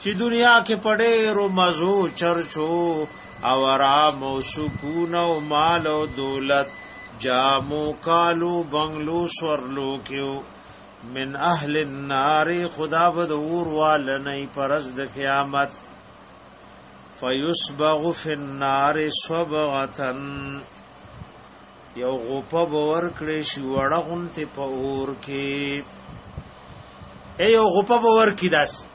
چی دنیا کې په ډېرو مزو چرچو او آرام او سکون او مال او دولت جامو کالو بنگلو سورلو کېو من اهل النار خدا بد اور والنه پرز د قیامت فیسبغ فی النار صبغتن یو غوپه باور کړی شي وړه غونته په اور کې ای یو غوپه باور کی داسې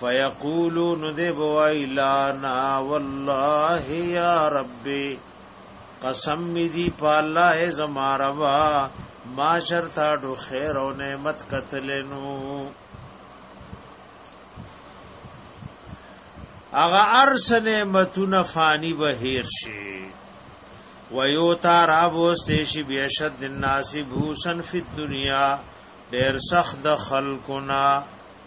فیقولو نو دی بوای لانا والله یا ربی قسم می دی په الله زما ربا ما شرط اډو خیر او نعمت قتلنو اغه ارس نعمتونه فانی بهیر شي ویو تا را بوستی شي بیشد الناس بوسن فی الدنیا ډیر سخت د خلقنا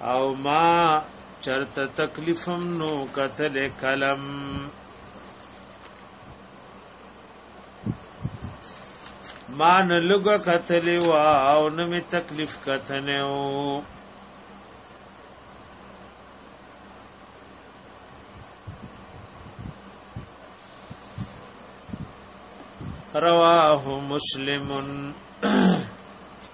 او ما چرته تکلیفم نو قتل کلم ما نه لګه قتل وا او نه می تکلیف کتنه او رواه مسلمن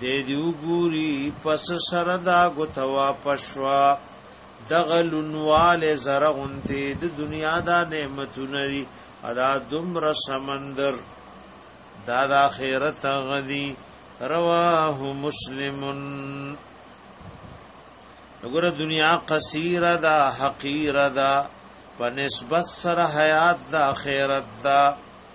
دې دی وګوري پس سره دا غتوا پښوا دغلونواله زرغونته د دنیا دا نعمتونه دي ادا دمر سمندر دا د اخرت غدي رواه مسلمن وګوره دنیا قصیره دا حقیره دا په نسبت سره حیات دا اخرت دا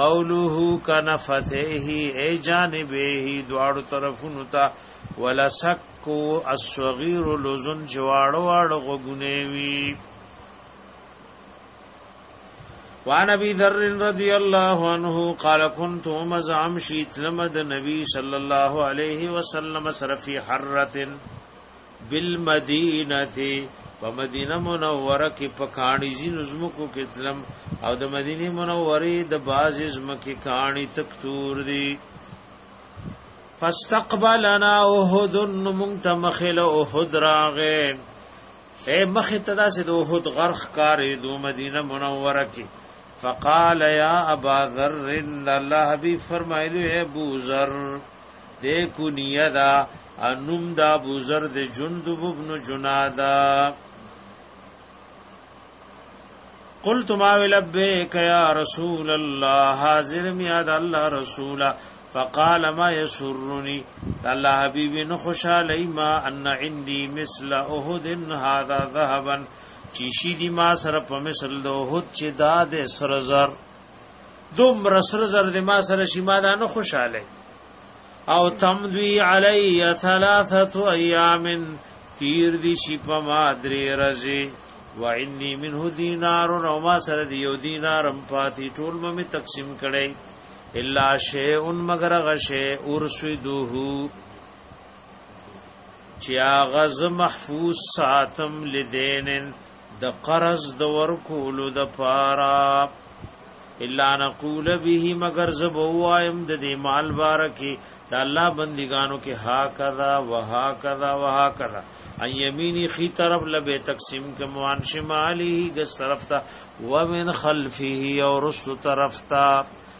قوله کنفته ای جانبه دواړو طرفونو ته ولسک الصغير لزن جواړو واړو غګونه وی وعن ابي ذر رضي الله عنه قال كنت مزعم شيت لمد نبي صلى الله عليه وسلم سر في حره بالمدینه په مدینه منوره کې په کاڼي زینو زمکو کې تلم او د مدینه منورې د باز زمکه کاڼي تکتور دي فاستقبلنا احد منت مخل احد راغه اے مخ تدا سے دو احد غرخ کار دو مدینه منوره کې فقال یا ابا ذر الله حبیب فرمایلی ابو ذر دې کنیه دا انوم دا ابو ذر د جندب ابن جنادا قلت ما لبیک یا رسول الله حاضر میاد الله رسولا فقال ما يسرني الله حبيبي نو خوشاله ما ان عندي مثل احد هذا ذهبا چیشی دی ما سره په مثل د احد چې دا د سرزر دومره سره زر د ما سره شي ما دا نه خوشاله او تمضي علی ثلاثه ایام تیر دی شي په ما درې ورځې و انی منه دینار او ما سره دی یو دینارم پاتې ټول مې تقسیم کړي الا شیء مگر غشه ارسدوه چیا غز محفوظ ساتم لدینن د قرض د ورکولو د پارا الا نقول به مگر زبوایم د دې مال بارکی د الله بندګانو کې ها کذا وها کذا وها کذا ان یمینی خی طرف لبه تقسیم کې موان شمالی ګس طرف تا ومن خلفه او رست طرف تا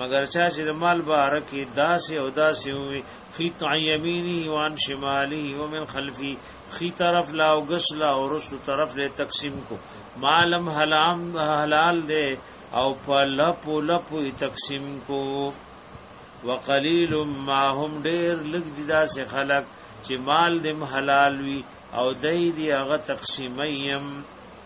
مگر چا چې د مال باره کې داسې او داسې وي خیط یمینی وان شمالی ومن خلفی خی طرف لا او غس لا او رس طرف له تقسیم کو مالم حلام حلال دے او په لپ لپ تقسیم کو وقلیل ما هم ډیر لګ دي داسې خلق چې مال دم حلال وي او دای دی هغه تقسیمیم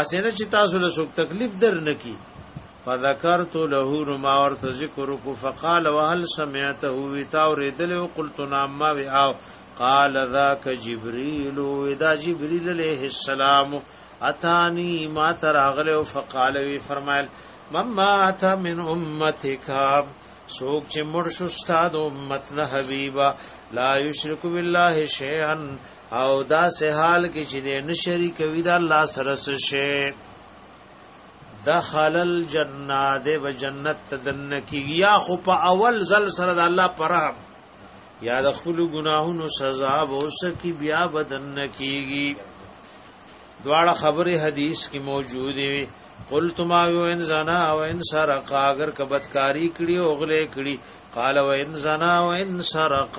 اسنه چې تاسو له څوک تکلیف در نکی فذكرت له ما ورت ذکر کو فقال وهل سمعته وتا اوریدل او قلت نعم ما وی او قال ذاك جبريل ودا جبريل عليه السلام اتاني ما تراغل او فقال وی فرمایل مما اتا من امتك سوک چې مړ شو استاد امت نه حبيبا لا يشرك بالله شيئا او دا سه حال کې چې نه شریک وي دا الله سره شي دخل الجنه د جنت تدن کی یا خو په اول زل سره د الله پرهم یا د خپل ګناهونو سزا ووس کی بیا بدن کیږي دواړه خبره حدیث کې موجود وي قلت ما یو ان زنا او ان سرق اگر کبدکاری کړي او غلې کړي قال و ان زنا او ان سرق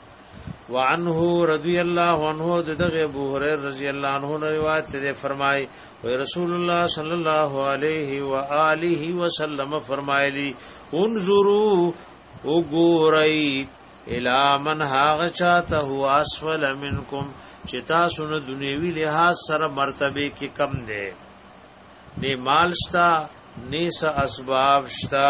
وعنه رضی الله عنه دغه ابو هريره رضی الله عنه روایت ده فرمای و رسول الله صلی الله علیه و آله وسلم فرمایلی انظروا وګورئ الا من هاغه چاته هو اسفل منکم چې تاسو نه دنیوي لحاظ سره مرتبه کې کم دی نه مال شتا نه س اسباب شتا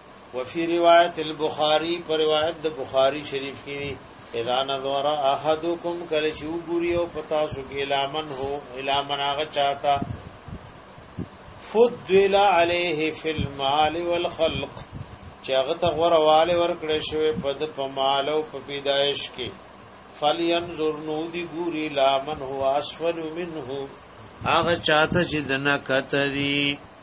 وفي روایت البخاری پر روایت د بخاری شریف کې دی اذا نظر احدکم کله چې وګوري او پتا سو کې لامن هو لامن هغه چاته فضل عليه في المال والخلق چې هغه ته غورواله ورکړې شوی په د پمال او په پیدایش کې فلینظر نو دی ګوري لامن هو اسفل منه هغه چاته چې دنه کته دی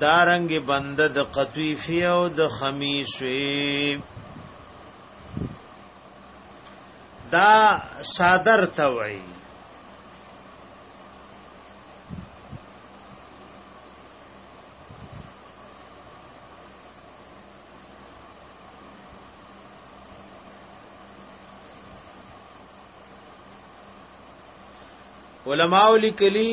دارنګ بنده د قطیفی او د خمیسوی دا صادر ته وای علماء لیکلی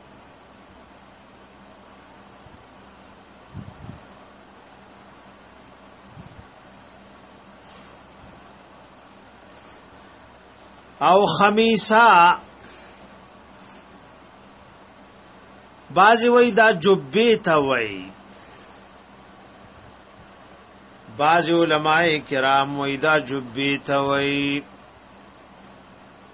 او خمیسا بازی وی دا جبی تا وی بازی علماء کرام وی دا جبی تا وی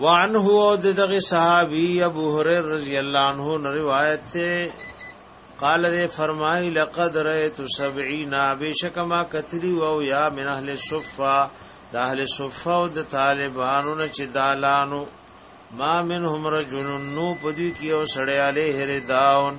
وعنه او دغه صحابي ابو هريره رضی الله عنه روایت ته قال دې فرمای لقد رأيت 70 بشک ما کتلی او یا من اهل الصفه د اهل صفه او د طالبانو نه چې دالانو ما منهم رجل نو پدوی کې او سړی عليه رداون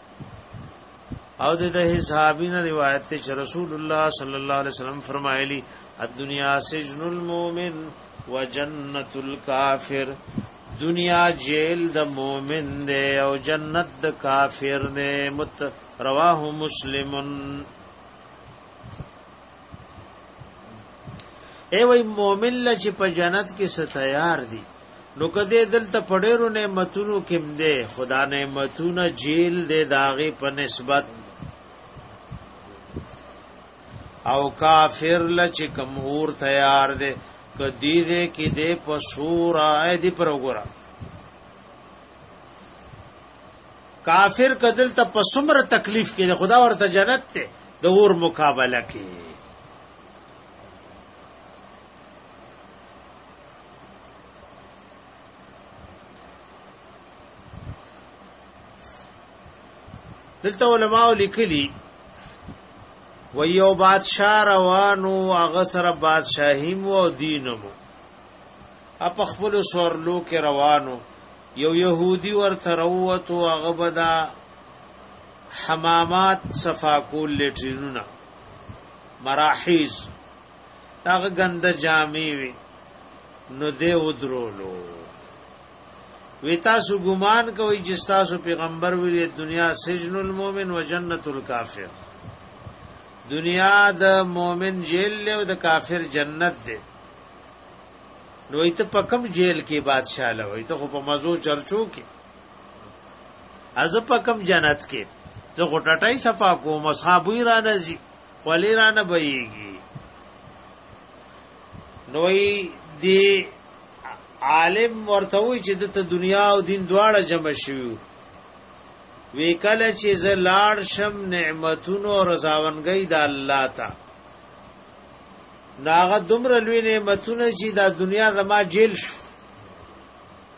او د ده صحابي نه روایت ته چې رسول الله صلی الله علیه وسلم فرمایلی الدنیا سجن المؤمن وجنت الکافر دنیا جیل د مؤمن دی او جنت د کافر دی مت رواه مسلمن ای وای مؤمن لچ په جنت کې ستیار دی نو کده دلته په ډیرو نعمتونو کې مده خدا نعمتونه جیل دې داغه په نسبت او کافر لچ کم اور تیار دې کدی دې کې دې په سور آی دې پر وګورا کافر کدل ته په سمره تکلیف کې خدا ورته جنت ته د اور مقابله کې دلته علماء لیکلي و یو بادشاہ روانو هغه سره بادشاہیم و دینمو اپ خپل سورلو کې روانو یو يهودي ورته وروته هغه بدا حمامات صفا کول لټرینونه مراحیز هغه غنده جامې وي نو دې ودرولو وی تاسو ګمان کوي چې تاسو پیغمبر ویلې دنیا سجن المؤمن و جنت الکافر دنیا د مؤمن جیل له او د کافر جنت دی نو ایت په کم جیل کې بادشاہ له وي ته په مزو چرچو کې از په کم جنت کې زه غټټای صفا کوم صحابوی را نزي ولی را نه بهیږي نوې دی عالم ورته وی چې د دنیا او دین دواړه جمع شي وی کله چې زلاړ شم نعمتونو رضاونګي د الله ته ناغه دومره لوی نعمتونه چې د دنیا زما جیل شو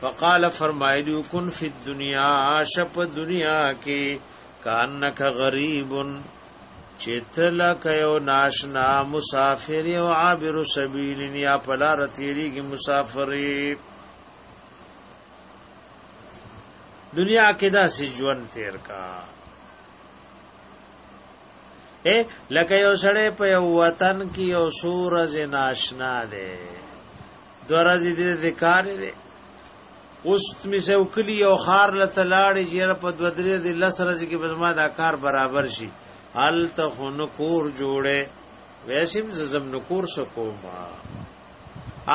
فقال فرمایلی کن فی الدنیا شپ دنیا کې کانک غریب چتل کيو ناشنا مسافر او عابر سبیل یا پلا رتیری کی مسافری دنیا کې دا سی ژوند تیر کا اے لکه یو سړی په وطن کې یو سور زناشنا دی دورازی دې د کار دې اوس می سه وکلی او خار لته لاړې چې په دو درې دې لس رز کې بزما دا کار برابر شي حال ته خون کور جوړه ویسیم زم نو کور سکو ما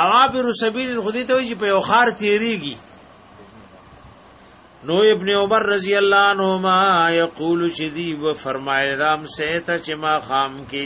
اوابر سبیل خودی ته چې په یو خار تیریږي نو ابن عمر رضی الله عنهما یقول شدی و فرمایرام سه ته چې ما خام کې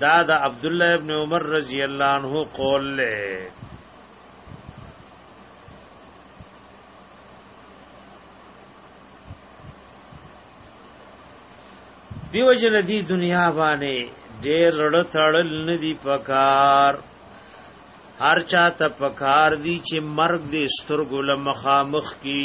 دا د عبد الله ابن عمر رضی الله عنه قول له دیو جن دی دنیا باندې ډېر رړ تړل ندی پکار هر چا ته پکار دی چې مرګ دې سترګو لمخامخ کی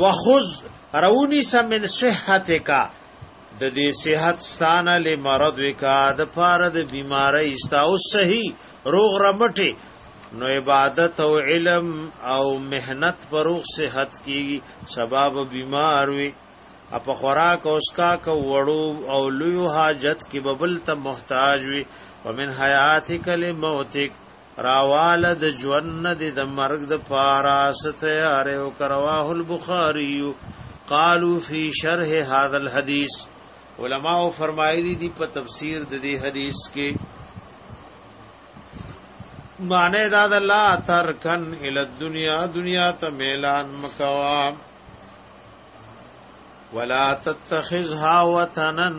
وخذ رونی سمن صحتک د دې صحت ستانه لمرض وکا د پاره د بیماری استا او صحیح روغ رمټه نو عبادت او علم او مهنت پر روغ صحت کی سبب بیمار وي اپ خوراک او اسکا کو وړو او لوی حاجت کی ببل ته محتاج وي ومن حیاتک لموتک راواله د ژوند د د مرګ د پارا ستیار او کرواه البخاری قالو فی شرح هذا الحدیث علما فرمایلی دی په تفسیر د دې حدیث کې معنی دا د لا ترکن ال الدنیا دنیا ته میلان مکوا ولا تتخذها وطنن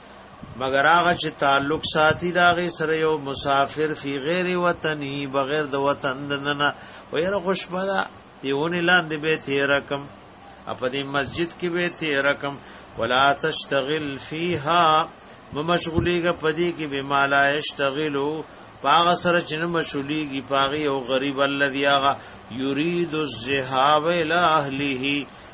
مگر هغه چې تعلق ساتي دا غي سره یو مسافر فی غیر وطنی بغیر د وطن دنه ويره خوشبدا دیونه لاندې به تیر کم په دې مسجد کې به تیر کم ولا تشتغل فیها ممشغولیږي په دې کې به مالا یشتغلو پاغه سره چې نه مشغولیږي پاغه او غریب الذی هغه یرید الذهاب الی اهله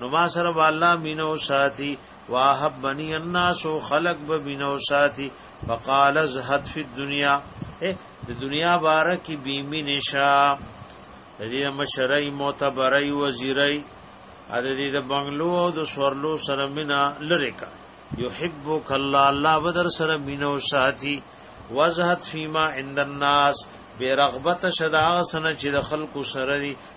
نو ما سره والله مينو ساتي واحب بني الناس خلق به مينو ساتي فقال زهد في الدنيا د دنیا باره کې بیمی نشا د دې مشرۍ معتبرۍ وزیرۍ ا د دې د بنگلو او د سورلو سره مینا لری کا یحبک الله الله بدر سره مینو ساتي وزهد فیما عند الناس بے رغبت شدا سن چې د خلکو سره دی